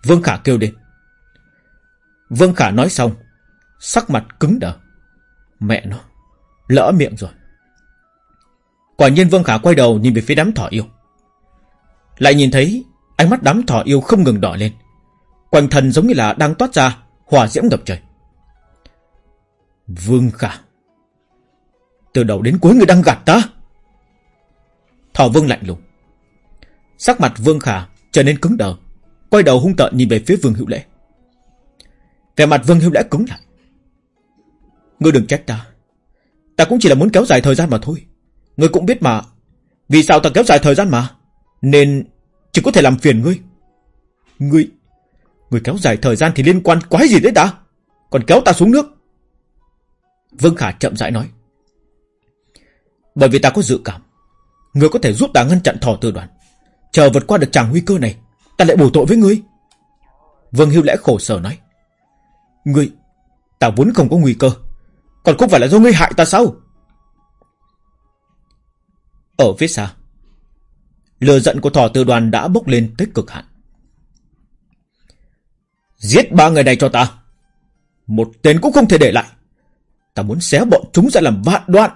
Vương Khả kêu lên Vương Khả nói xong, Sắc mặt cứng đờ Mẹ nó, Lỡ miệng rồi Quả nhiên Vương Khả quay đầu nhìn về phía đám thỏ yêu Lại nhìn thấy Ánh mắt đám thỏ yêu không ngừng đỏ lên Quanh thân giống như là đang toát ra Hỏa diễm ngập trời. Vương Khả, Từ đầu đến cuối người đang gạt ta? Thỏ Vương lạnh lùng. Sắc mặt Vương Khả trở nên cứng đờ, Quay đầu hung tợn nhìn về phía Vương Hữu Lễ. Vẻ mặt Vương Hữu Lễ cứng lại. Ngươi đừng trách ta. Ta cũng chỉ là muốn kéo dài thời gian mà thôi. Ngươi cũng biết mà. Vì sao ta kéo dài thời gian mà? Nên chỉ có thể làm phiền ngươi. Ngươi người kéo dài thời gian thì liên quan quái gì đấy ta Còn kéo ta xuống nước. Vương Khả chậm rãi nói. Bởi vì ta có dự cảm, người có thể giúp ta ngăn chặn thỏ tư đoàn. Chờ vượt qua được chàng nguy cơ này, Ta lại bổ tội với ngươi Vương Hưu lẽ khổ sở nói. Ngươi Ta vốn không có nguy cơ, Còn không phải là do ngươi hại ta sao? Ở phía xa Lừa giận của thỏ tư đoàn đã bốc lên tới cực hạn. Giết ba người này cho ta. Một tên cũng không thể để lại. Ta muốn xé bọn chúng ra làm vạn đoạn.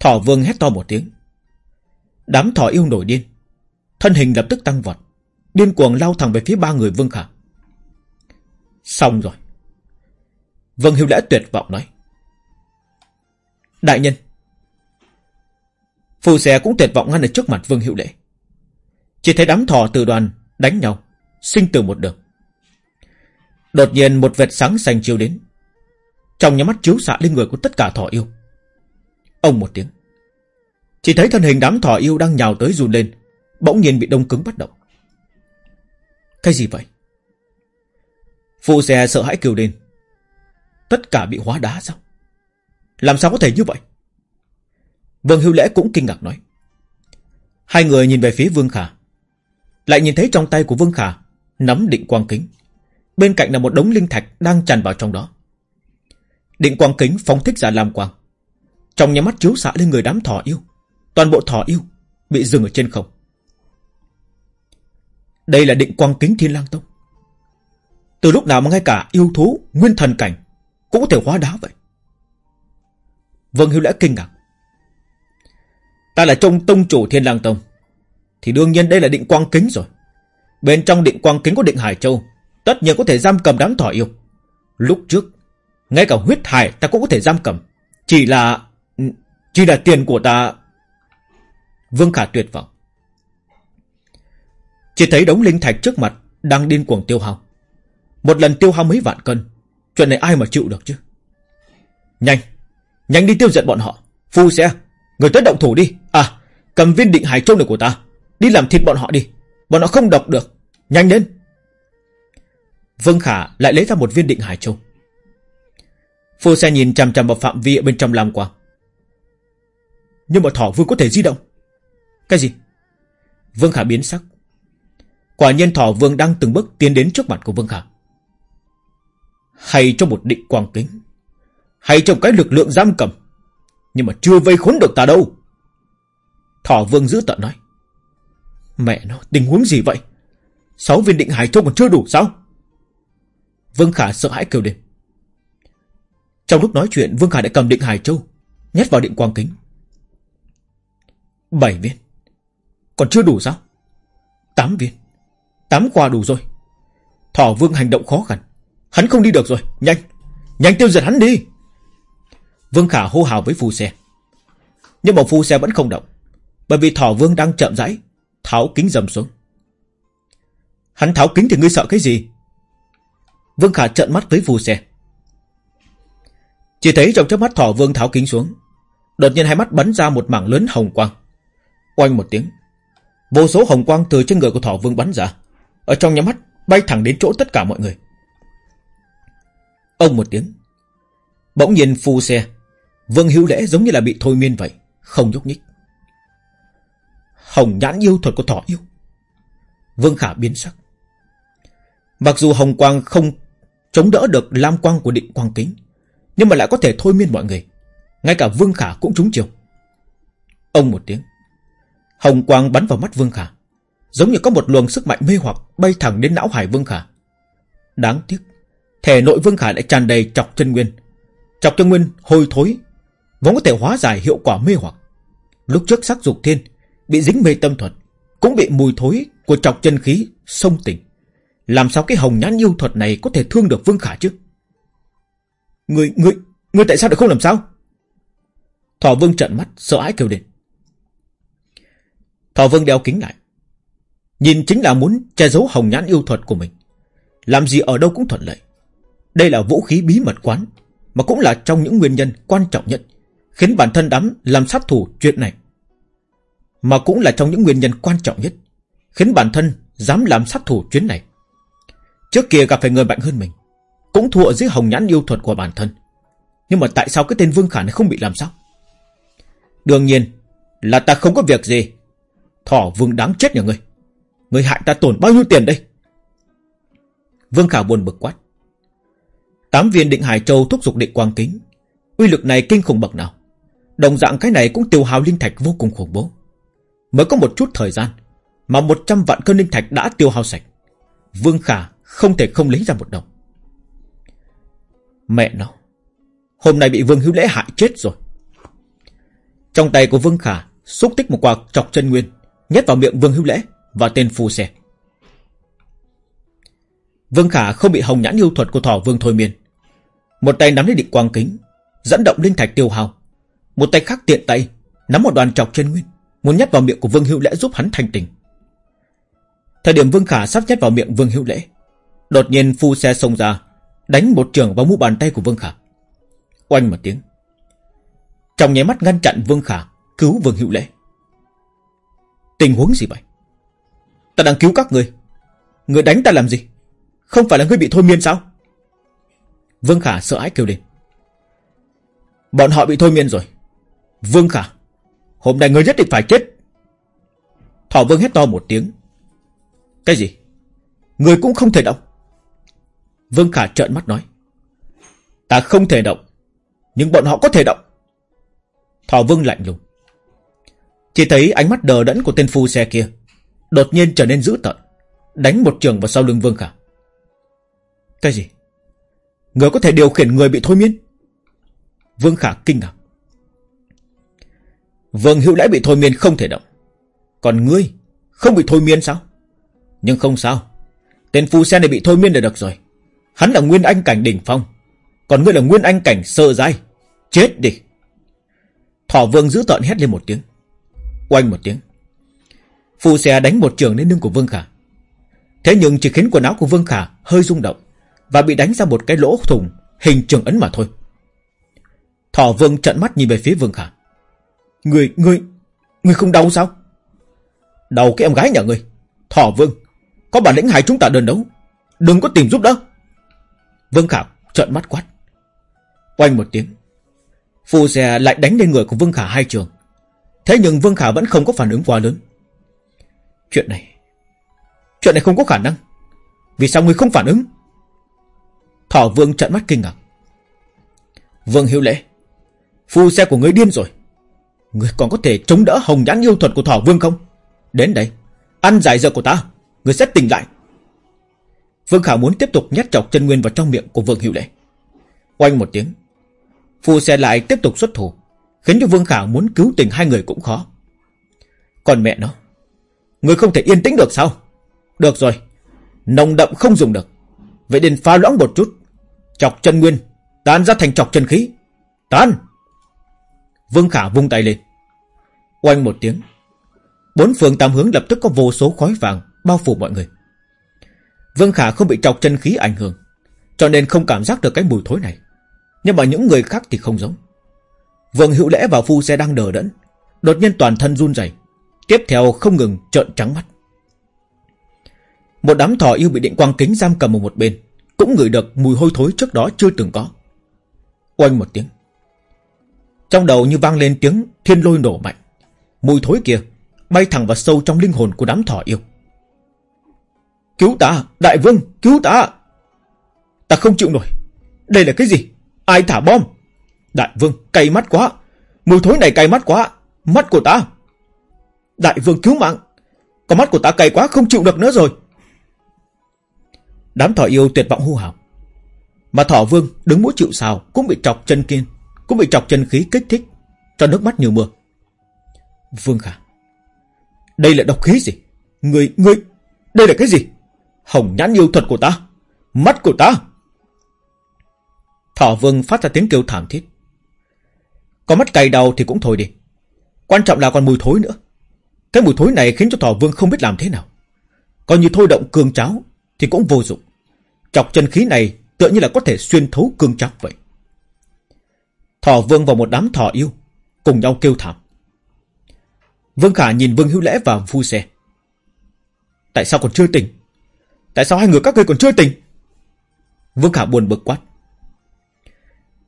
Thỏ vương hét to một tiếng. Đám thỏ yêu nổi điên. Thân hình lập tức tăng vọt. Điên cuồng lao thẳng về phía ba người Vương Khả. Xong rồi. Vương Hiếu Lễ tuyệt vọng nói. Đại nhân. Phù xe cũng tuyệt vọng ngăn ở trước mặt Vương hiệu Lễ. Chỉ thấy đám thỏ từ đoàn đánh nhau. Sinh từ một đường. Đột nhiên một vệt sáng xanh chiếu đến. Trong nhà mắt chiếu xạ lên người của tất cả thỏ yêu. Ông một tiếng. Chỉ thấy thân hình đám thỏ yêu đang nhào tới run lên, Bỗng nhiên bị đông cứng bất động Cái gì vậy? Phụ xe sợ hãi kêu lên. Tất cả bị hóa đá sao? Làm sao có thể như vậy? Vương Hưu Lễ cũng kinh ngạc nói. Hai người nhìn về phía Vương Khả. Lại nhìn thấy trong tay của Vương Khả Nắm định quang kính. Bên cạnh là một đống linh thạch đang tràn vào trong đó. Định quang kính phóng thích ra lam quang. Trong nhà mắt chiếu xạ lên người đám thỏ yêu. Toàn bộ thỏ yêu Bị dừng ở trên không. Đây là định quang kính thiên lang tông. Từ lúc nào mà ngay cả yêu thú Nguyên thần cảnh Cũng có thể hóa đá vậy? Vâng Hiếu lẽ kinh ngạc. Ta là trong tông chủ thiên lang tông, Thì đương nhiên đây là định quang kính rồi. Bên trong định quang kính của định Hải Châu, Tất nhiên có thể giam cầm đám thỏ yêu. Lúc trước, Ngay cả huyết hải ta cũng có thể giam cầm. Chỉ là Chỉ là tiền của ta. Vương Khả tuyệt vọng. Chỉ thấy đống linh thạch trước mặt Đang điên cuồng tiêu hao. Một lần tiêu hao mấy vạn cân, Chuyện này ai mà chịu được chứ? Nhanh Nhanh đi tiêu diệt bọn họ. Phu xe Người tới động thủ đi. À cầm viên định hải châu này của ta, Đi làm thịt bọn họ đi. Bọn họ không đọc được. Nhanh lên. Vương Khả lại lấy ra một viên định hải châu. Phu xe nhìn chằm chằm vào phạm vi ở bên trong lam quang Nhưng mà thỏ vương có thể di động. Cái gì? Vương Khả biến sắc. Quả nhiên thỏ vương đang từng bước tiến đến trước mặt của Vương Khả. Hay trong một định quang kính. Hay trong cái lực lượng giam cầm. Nhưng mà chưa vây khốn được ta đâu. Thỏ vương giữ tận nói. Mẹ nó, tình huống gì vậy? Sáu viên định hải châu còn chưa đủ sao? Vương Khả sợ hãi kêu lên. Trong lúc nói chuyện, Vương Khả đã cầm định hải châu, Nhét vào định quang kính. Bảy viên. Còn chưa đủ sao? Tám viên. Tám quả đủ rồi. Thỏ Vương hành động khó khăn. Hắn không đi được rồi. Nhanh. Nhanh tiêu diệt hắn đi. Vương Khả hô hào với phù xe. Nhưng mà phù xe vẫn không động. Bởi vì thỏ Vương đang chậm rãi Tháo kính dầm xuống. Hắn tháo kính thì ngươi sợ cái gì? Vương Khả trợn mắt với phù xe. Chỉ thấy trong chớp mắt thỏ vương tháo kính xuống. Đột nhiên hai mắt bắn ra một mảng lớn hồng quang. Oanh một tiếng. Vô số hồng quang từ trên người của thỏ vương bắn ra. Ở trong nhắm mắt, bay thẳng đến chỗ tất cả mọi người. Ông một tiếng. Bỗng nhiên phù xe. Vương hữu lễ giống như là bị thôi miên vậy, Không nhúc nhích. Hồng nhãn yêu thuật của thỏ yêu Vương Khả biến sắc Mặc dù hồng quang không chống đỡ được lam quang của định quang kính, nhưng mà lại có thể thôi miên mọi người. Ngay cả Vương Khả cũng trúng chiều. Ông một tiếng. Hồng quang bắn vào mắt Vương Khả. Giống như có một luồng sức mạnh mê hoặc bay thẳng đến não hải Vương Khả. Đáng tiếc. Thể nội Vương Khả lại tràn đầy chọc chân nguyên. Chọc chân nguyên hôi thối. Vẫn có thể hóa giải hiệu quả mê hoặc. Lúc trước sắc dục thiên. Bị dính mê tâm thuật. Cũng bị mùi thối của chọc chân khí sông tỉnh. Làm sao cái hồng nhãn yêu thuật này Có thể thương được Vương Khả chứ? Người, người, người tại sao lại không làm sao? Thỏ Vương trợn mắt sợ hãi kêu lên. Thỏ Vương đeo kính lại. Nhìn chính là muốn che giấu hồng nhãn yêu thuật của mình. Làm gì ở đâu cũng thuận lợi. Đây là vũ khí bí mật quán Mà cũng là trong những nguyên nhân quan trọng nhất Khiến bản thân đắm làm sát thủ chuyện này mà cũng là trong những nguyên nhân quan trọng nhất, Khiến bản thân dám làm sát thủ chuyến này. Trước kia gặp phải người mạnh hơn mình, Cũng thua dưới hồng nhãn yêu thuật của bản thân. Nhưng mà tại sao cái tên Vương Khả này không bị làm sao? Đương nhiên Là ta không có việc gì. Thỏ Vương đáng chết nhà ngươi. Ngươi hại ta tổn bao nhiêu tiền đây? Vương Khả buồn bực quát. Tám viên định Hải Châu thúc giục định quang kính, Uy lực này kinh khủng bậc nào. Đồng dạng cái này cũng tiêu hào linh thạch vô cùng khủng bố. Mới có một chút thời gian Mà một trăm vạn cân linh thạch đã tiêu hao sạch, Vương Khả không thể không lấy ra một đồng. Mẹ nó, Hôm nay bị Vương Hữu Lễ hại chết rồi. Trong tay của Vương Khả Xúc tích một quả chọc chân nguyên, Nhét vào miệng Vương Hữu Lễ Và tên phù xe. Vương Khả không bị hồng nhãn yêu thuật của thỏ Vương Thôi Miên. Một tay nắm lấy định quang kính, Dẫn động linh thạch tiêu hao. Một tay khác tiện tay, Nắm một đoàn chọc chân nguyên. Muốn nhét vào miệng của Vương Hữu Lễ giúp hắn thành tình. Thời điểm Vương Khả sắp nhét vào miệng Vương Hữu Lễ, Đột nhiên phu xe xông ra, Đánh một trường vào mu bàn tay của Vương Khả. Oanh một tiếng. Trong nháy mắt ngăn chặn Vương Khả, Cứu Vương Hữu Lễ. Tình huống gì vậy? Ta đang cứu các người. Người đánh ta làm gì? Không phải là người bị thôi miên sao? Vương Khả sợ hãi kêu lên. Bọn họ bị thôi miên rồi. Vương Khả Hôm nay người nhất định phải chết. Thỏ Vương hét to một tiếng. Cái gì? Người cũng không thể động. Vương Khả trợn mắt nói. Ta không thể động, Nhưng bọn họ có thể động. Thỏ Vương lạnh lùng. Chỉ thấy ánh mắt đờ đẫn của tên phu xe kia Đột nhiên trở nên dữ tợn, Đánh một trường vào sau lưng Vương Khả. Cái gì? Người có thể điều khiển người bị thôi miên? Vương Khả kinh ngạc. Vương Hữu Lễ bị thôi miên không thể động. Còn ngươi, Không bị thôi miên sao? Nhưng không sao. Tên phu xe này bị thôi miên là được rồi. Hắn là nguyên anh cảnh đỉnh phong. Còn ngươi là nguyên anh cảnh sơ giai. Chết đi. Thỏ vương giữ tợn hét lên một tiếng. Oanh một tiếng. Phu xe đánh một trường lên lưng của Vương Khả. Thế nhưng chỉ khiến quần áo của Vương Khả hơi rung động Và bị đánh ra một cái lỗ thùng Hình trường ấn mà thôi. Thỏ vương trận mắt nhìn về phía Vương Khả. Người, người, người không đau sao? Đau cái em gái nhà người. Thỏ vương Có bản lĩnh hại chúng ta đơn đấu. Đừng có tìm giúp đỡ Vương Khả trợn mắt quát. Quanh một tiếng. Phù xe lại đánh lên người của Vương Khả hai trường. Thế nhưng Vương Khả vẫn không có phản ứng quá lớn. Chuyện này Chuyện này không có khả năng. Vì sao người không phản ứng? Thỏ Vương trợn mắt kinh ngạc. Vương hiểu Lễ phù xe của người điên rồi. Người còn có thể chống đỡ hồng nhãn yêu thuật của Thỏ Vương không Đến đây, Ăn giải dược của ta, Người sẽ tỉnh lại Vương Khả muốn tiếp tục nhét chọc chân nguyên vào trong miệng của Vương Hiệu Lệ. Oanh một tiếng. Phù xe lại tiếp tục xuất thủ. Khiến cho Vương Khả muốn cứu tình hai người cũng khó. Còn mẹ nó. Người không thể yên tĩnh được sao? Được rồi. Nồng đậm không dùng được. Vậy nên pha loãng một chút. Chọc chân nguyên. Tan ra thành chọc chân khí. Tan. Vương Khả vung tay lên. Oanh một tiếng. Bốn phương tam hướng lập tức có vô số khói vàng bao phủ mọi người. Vương Khả không bị trọc chân khí ảnh hưởng, Cho nên không cảm giác được cái mùi thối này Nhưng mà những người khác thì không giống Vương Hữu Lễ và Phu Xe đang đờ đẫn, Đột nhiên toàn thân run rẩy, Tiếp theo không ngừng trợn trắng mắt Một đám thỏ yêu bị định quang kính giam cầm ở một bên, Cũng ngửi được mùi hôi thối trước đó chưa từng có Oanh một tiếng trong đầu như vang lên tiếng thiên lôi nổ mạnh Mùi thối kia Bay thẳng vào sâu trong linh hồn của đám thỏ yêu Cứu ta, đại vương, cứu ta. Ta không chịu nổi. Đây là cái gì? Ai thả bom? Đại vương, cay mắt quá. Mùi thối này cay mắt quá. Mắt của ta. Đại vương cứu mạng. Có mắt của ta cay quá không chịu được nữa rồi. Đám thỏ yêu tuyệt vọng hô hào. Mà thỏ vương đứng mũi chịu sào cũng bị chọc chân kiên. Cũng bị chọc chân khí kích thích. Cho nước mắt như mưa. Vương Khả. Đây là độc khí gì? Người, người, đây là cái gì? Hồng nhãn yêu thuật của ta. Mắt của ta. Thỏ vương phát ra tiếng kêu thảm thiết. Có mắt cay đầu thì cũng thôi đi. Quan trọng là còn mùi thối nữa. Cái mùi thối này khiến cho thỏ vương không biết làm thế nào. Còn như thôi động cương cháo thì cũng vô dụng. Chọc chân khí này tựa như là có thể xuyên thấu cương cháo vậy. Thỏ vương vào một đám thỏ yêu, cùng nhau kêu thảm. Vương Khả nhìn Vương Hữu Lễ và Phu Xe. Tại sao còn chưa tỉnh? Tại sao hai người các ngươi còn chưa tỉnh? Vương Khả buồn bực quát.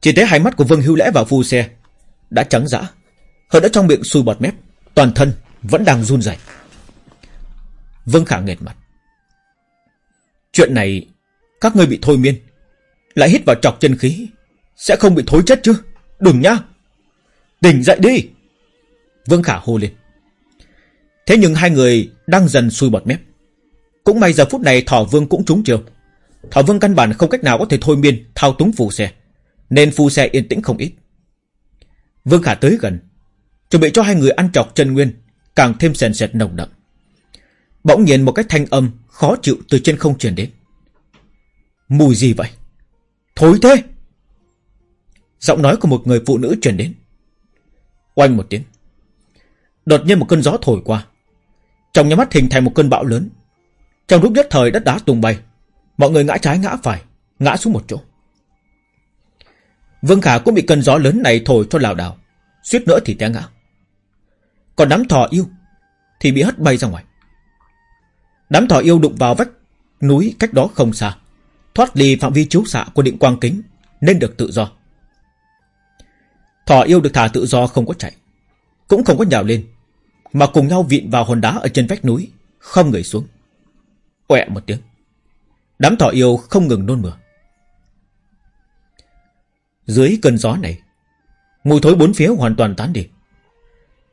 Chỉ thấy hai mắt của Vương Hữu Lễ và Phu Xe đã trắng dã, hơn đã trong miệng sùi bọt mép, toàn thân vẫn đang run rẩy. Vương Khả nghẹt mặt. Chuyện này, các ngươi bị thôi miên, lại hít vào chọc chân khí, sẽ không bị thối chết chứ? Đừng nhá! Tỉnh dậy đi! Vương Khả hô lên. Thế nhưng hai người đang dần xui bọt mép. Cũng may giờ phút này Thỏ Vương cũng trúng chiều. Thỏ Vương căn bản không cách nào có thể thôi miên thao túng phù xe. Nên phù xe yên tĩnh không ít. Vương Khả tới gần. Chuẩn bị cho hai người ăn chọc chân nguyên. Càng thêm sền sệt nồng đậm. Bỗng nhiên một cái thanh âm khó chịu từ trên không truyền đến. Mùi gì vậy? Thối thế! Giọng nói của một người phụ nữ truyền đến. Oanh một tiếng. Đột nhiên một cơn gió thổi qua. Trong nhà mắt hình thành một cơn bão lớn. Trong lúc nhất thời đất đá tung bay. Mọi người ngã trái ngã phải. Ngã xuống một chỗ. Vương Khả cũng bị cơn gió lớn này thổi cho lảo đảo. Suýt nữa thì té ngã. Còn đám thỏ yêu thì bị hất bay ra ngoài. Đám thỏ yêu đụng vào vách núi cách đó không xa. Thoát ly phạm vi chiếu xạ của định quang kính nên được tự do. Thỏ yêu được thả tự do không có chạy. Cũng không có nhào lên. Mà cùng nhau vịn vào hòn đá ở trên vách núi. Không người xuống. Quẹ một tiếng. Đám thỏ yêu không ngừng nôn mửa. Dưới cơn gió này, mùi thối bốn phía hoàn toàn tán đi.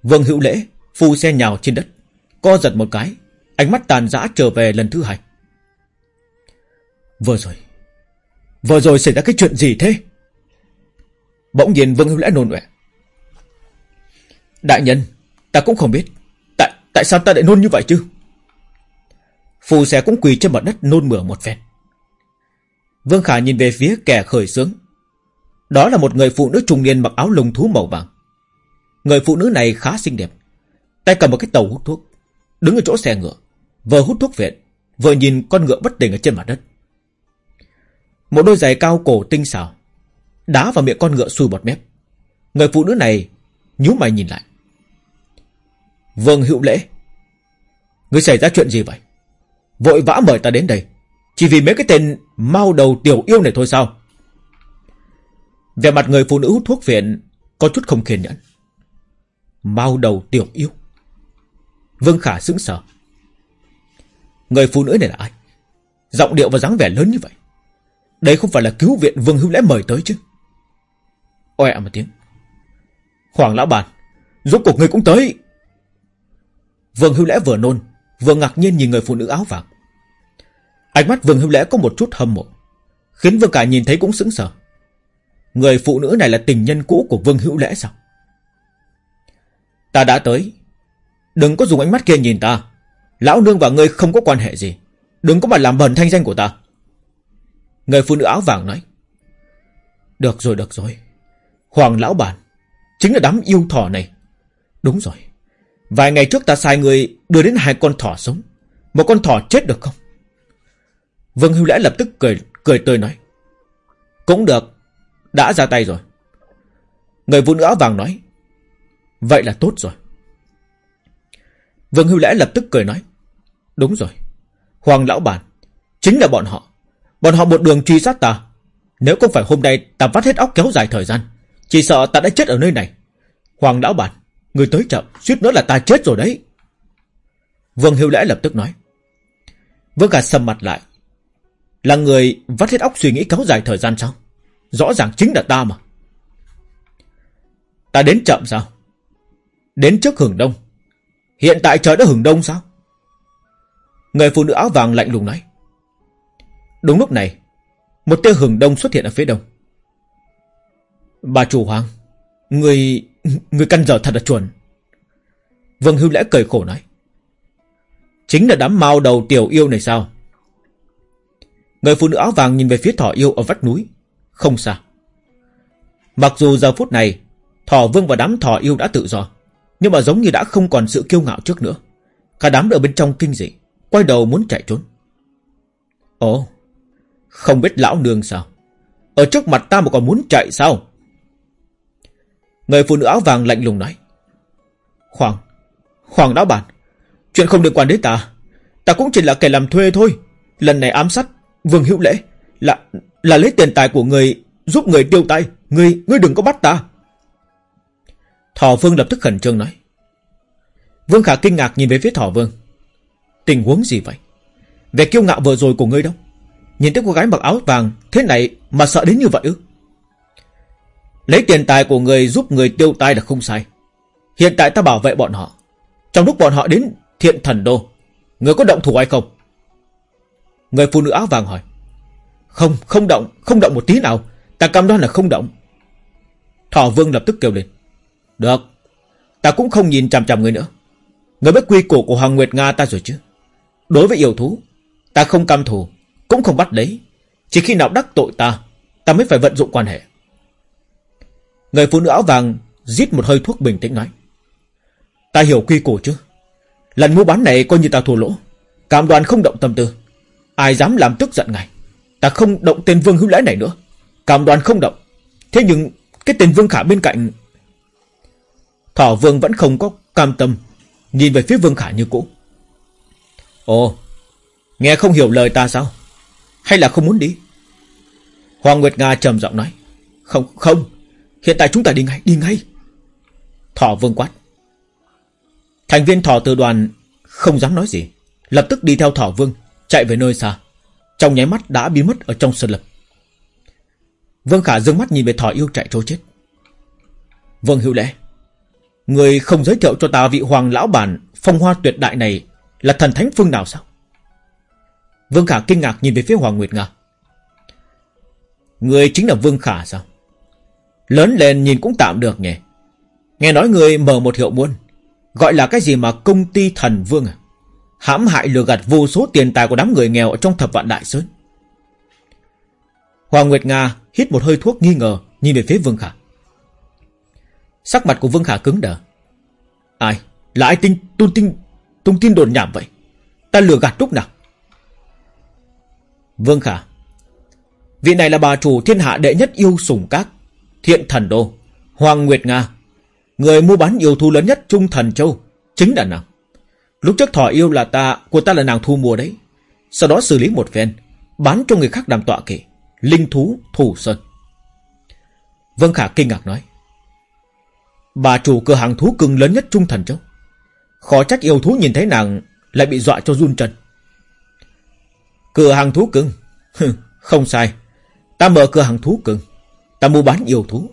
Vương hữu lễ, phu xe nhào trên đất, co giật một cái, ánh mắt tàn dã trở về lần thứ hai. Vừa rồi, vừa rồi xảy ra cái chuyện gì thế? Bỗng nhiên Vương hữu lễ nôn ọe. Đại nhân, ta cũng không biết, tại tại sao ta lại nôn như vậy chứ? Phù xe cũng quỳ trên mặt đất nôn mửa một phen. Vương Khả nhìn về phía kẻ khởi sướng. Đó là một người phụ nữ trung niên mặc áo lông thú màu vàng. Người phụ nữ này khá xinh đẹp. Tay cầm một cái tàu hút thuốc. Đứng ở chỗ xe ngựa. Vừa hút thuốc viện. Vừa nhìn con ngựa bất tỉnh ở trên mặt đất. Một đôi giày cao cổ tinh xảo. Đá vào miệng con ngựa xui bọt mép. Người phụ nữ này nhíu mày nhìn lại. Vương hữu lễ. Người xảy ra chuyện gì vậy? Vội vã mời ta đến đây. Chỉ vì mấy cái tên mau đầu tiểu yêu này thôi sao? Về mặt người phụ nữ hút thuốc viện có chút không kiên nhẫn. Mau đầu tiểu yêu. Vương Khả sững sờ. Người phụ nữ này là ai? Giọng điệu và dáng vẻ lớn như vậy. Đây không phải là cứu viện Vương Hữu lễ mời tới chứ. Oẹ một tiếng. Hoàng lão bản rốt cuộc người cũng tới. Vương Hữu Lẽ vừa nôn, vừa ngạc nhiên nhìn người phụ nữ áo vàng. Ánh mắt Vương Hữu Lẽ có một chút hâm mộ, khiến Vương Cả nhìn thấy cũng sững sờ. Người phụ nữ này là tình nhân cũ của Vương Hữu Lễ sao? Ta đã tới. Đừng có dùng ánh mắt kia nhìn ta. Lão nương và ngươi không có quan hệ gì. Đừng có mà làm bẩn thanh danh của ta. Người phụ nữ áo vàng nói. Được rồi, được rồi. Hoàng lão bản. Chính là đám yêu thỏ này. Đúng rồi. Vài ngày trước ta sai người đưa đến hai con thỏ sống. Một con thỏ chết được không? Vương Hưu Lễ lập tức cười cười tươi nói. Cũng được. Đã ra tay rồi. Người phụ nữ áo vàng nói. Vậy là tốt rồi. Vương Hưu Lẽ lập tức cười nói. Đúng rồi. Hoàng Lão Bản. Chính là bọn họ. Bọn họ một đường truy sát ta. Nếu không phải hôm nay ta vắt hết óc kéo dài thời gian. Chỉ sợ ta đã chết ở nơi này. Hoàng Lão Bản. Người tới chậm. Suýt nữa là ta chết rồi đấy. Vương Hiếu Lẽ lập tức nói. Vương cả sầm mặt lại. Là người vắt hết óc suy nghĩ kéo dài thời gian sao? Rõ ràng chính là ta mà. Ta đến chậm sao? Đến trước hưởng đông. Hiện tại trời đã hưởng đông sao? Người phụ nữ áo vàng lạnh lùng nói. Đúng lúc này, một tia hưởng đông xuất hiện ở phía đông. Bà chủ hoàng, người... người căn giờ thật là chuẩn. Vương Hưu Lẽ cười khổ nói. Chính là đám mao đầu tiểu yêu này sao? Người phụ nữ áo vàng nhìn về phía thỏ yêu ở vách núi Không sao. Mặc dù giờ phút này Thỏ vương và đám thỏ yêu đã tự do Nhưng mà giống như đã không còn sự kiêu ngạo trước nữa. Cả đám ở bên trong kinh dị Quay đầu muốn chạy trốn. Ồ Không biết lão nương sao? Ở trước mặt ta mà còn muốn chạy sao? Người phụ nữ áo vàng lạnh lùng nói. Hoàng Hoàng lão bản Chuyện không liên quan đến ta. Ta cũng chỉ là kẻ làm thuê thôi. Lần này ám sát, Vương Hữu Lễ, Là là lấy tiền tài của người, Giúp người tiêu tay Người ngươi đừng có bắt ta. Thỏ Vương lập tức khẩn trương nói. Vương Khả kinh ngạc nhìn về phía Thỏ Vương. Tình huống gì vậy? Về kiêu ngạo vừa rồi của ngươi đâu? Nhìn thấy cô gái mặc áo vàng, Thế này mà sợ đến như vậy ư? Lấy tiền tài của người giúp người tiêu tai là không sai. Hiện tại ta bảo vệ bọn họ. Trong lúc bọn họ đến thiện thần đô Người có động thủ hay không? Người phụ nữ áo vàng hỏi. Không, không động, không động một tí nào. Ta cam đoan là không động. Thỏ vương lập tức kêu lên. Được, ta cũng không nhìn chằm chằm người nữa. Người biết quy củ của Hoàng Nguyệt Nga ta rồi chứ? Đối với yêu thú Ta không cam thù Cũng không bắt lấy Chỉ khi nào đắc tội ta Ta mới phải vận dụng quan hệ. Người phụ nữ áo vàng Giết một hơi thuốc bình tĩnh nói, Ta hiểu quy củ chứ. Lần mua bán này coi như ta thua lỗ. Cảm đoàn không động tâm tư. Ai dám làm tức giận ngài? Ta không động tên Vương Hữu Lễ này nữa. Cảm đoàn không động. Thế nhưng cái tên Vương Khả bên cạnh Thỏ Vương vẫn không có cam tâm, Nhìn về phía Vương Khả như cũ. Ồ, Nghe không hiểu lời ta sao? Hay là không muốn đi? Hoàng Nguyệt Nga trầm giọng nói, Không không. Hiện tại chúng ta đi ngay đi ngay. Thỏ Vương quát. Thành viên thỏ từ đoàn không dám nói gì. Lập tức đi theo thỏ Vương, Chạy về nơi xa. Trong nháy mắt đã biến mất ở trong sơn lập Vương Khả dương mắt nhìn về thỏ yêu chạy trốn chết. Vương Hữu Lễ, Người không giới thiệu cho ta vị hoàng lão bản Phong hoa tuyệt đại này Là thần thánh phương nào sao? Vương Khả kinh ngạc nhìn về phía Hoàng Nguyệt Nga. Người chính là Vương Khả sao? Lớn lên nhìn cũng tạm được nhỉ Nghe nói người mở một hiệu buôn Gọi là cái gì mà công ty thần vương à hãm hại lừa gạt vô số tiền tài của đám người nghèo ở trong thập vạn đại sơn Hoàng Nguyệt Nga hít một hơi thuốc nghi ngờ nhìn về phía Vương Khả. Sắc mặt của Vương Khả cứng đờ. Ai? Là ai tin tung tin tung tin đồn nhảm vậy? Ta lừa gạt lúc nào? Vương Khả. Vị này là bà chủ thiên hạ đệ nhất yêu sủng các, thiện thần đô, Hoàng Nguyệt Nga. Người mua bán yêu thú lớn nhất Trung Thần Châu, chính là nàng. Lúc trước thỏ yêu là ta, của ta là nàng thu mua đấy. Sau đó xử lý một phen, bán cho người khác làm tọa kỵ. Linh thú thủ sơn. Vân Khả kinh ngạc nói. Bà chủ cửa hàng thú cưng lớn nhất Trung Thần Châu. Khó trách yêu thú nhìn thấy nàng lại bị dọa cho run chân. Cửa hàng thú cưng? Không sai. Ta mở cửa hàng thú cưng. Ta mua bán yêu thú.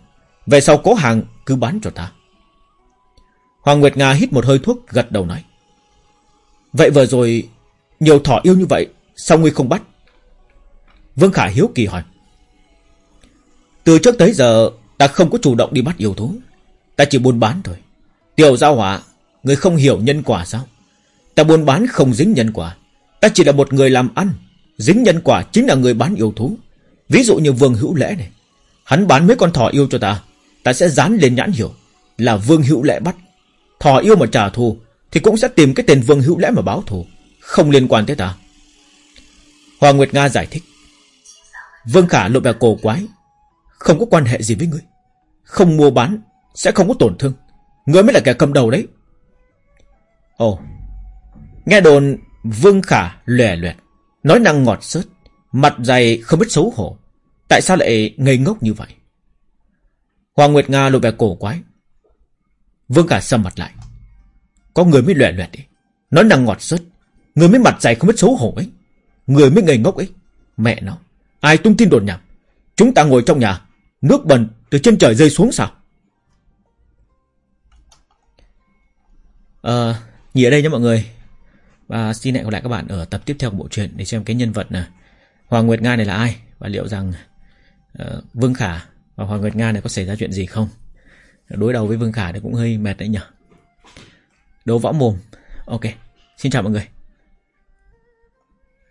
Về sau có hàng cứ bán cho ta. Hoàng Nguyệt Nga hít một hơi thuốc gật đầu nói. Vậy vừa rồi nhiều thỏ yêu như vậy sao ngươi không bắt? Vương Khả hiếu kỳ hỏi. Từ trước tới giờ ta không có chủ động đi bắt yêu thú. Ta chỉ buôn bán thôi. Tiểu giao hỏa, người không hiểu nhân quả sao? Ta buôn bán không dính nhân quả. Ta chỉ là một người làm ăn. Dính nhân quả chính là người bán yêu thú. Ví dụ như Vương Hữu Lễ này. Hắn bán mấy con thỏ yêu cho ta. Ta sẽ dán lên nhãn hiểu. Là Vương Hữu Lễ bắt. Thỏ yêu mà trả thù. Thì cũng sẽ tìm cái tên Vương Hữu Lễ mà báo thù. Không liên quan tới ta. Hoàng Nguyệt Nga giải thích. Vương Khả lộ vẻ cổ quái. Không có quan hệ gì với ngươi. Không mua bán, sẽ không có tổn thương. Ngươi mới là kẻ cầm đầu đấy. Ồ, nghe đồn Vương Khả lòe loẹt, nói năng ngọt sớt, mặt dày không biết xấu hổ. Tại sao lại ngây ngốc như vậy? Hoàng Nguyệt Nga lộ vẻ cổ quái. Vương Khả sầm mặt lại. Có người mới lòe loẹt đi. Nói năng ngọt rớt. Người mới mặt dày không biết xấu hổ ấy. Người mới ngây ngốc ấy. Mẹ nó. Ai tung tin đồn nhảm Chúng ta ngồi trong nhà Nước bẩn từ trên trời rơi xuống sao Ờ Nghỉ ở đây nhé mọi người Và xin hẹn gặp lại các bạn ở tập tiếp theo của bộ truyện Để xem cái nhân vật này Hoàng Nguyệt Nga này là ai Và liệu rằng Ờ, Vương Khả và Hoàng Nguyệt Nga này có xảy ra chuyện gì không? Đối đầu với Vương Khả thì cũng hơi mệt đấy nhỉ? Đấu võ mồm. Ok, Xin chào mọi người.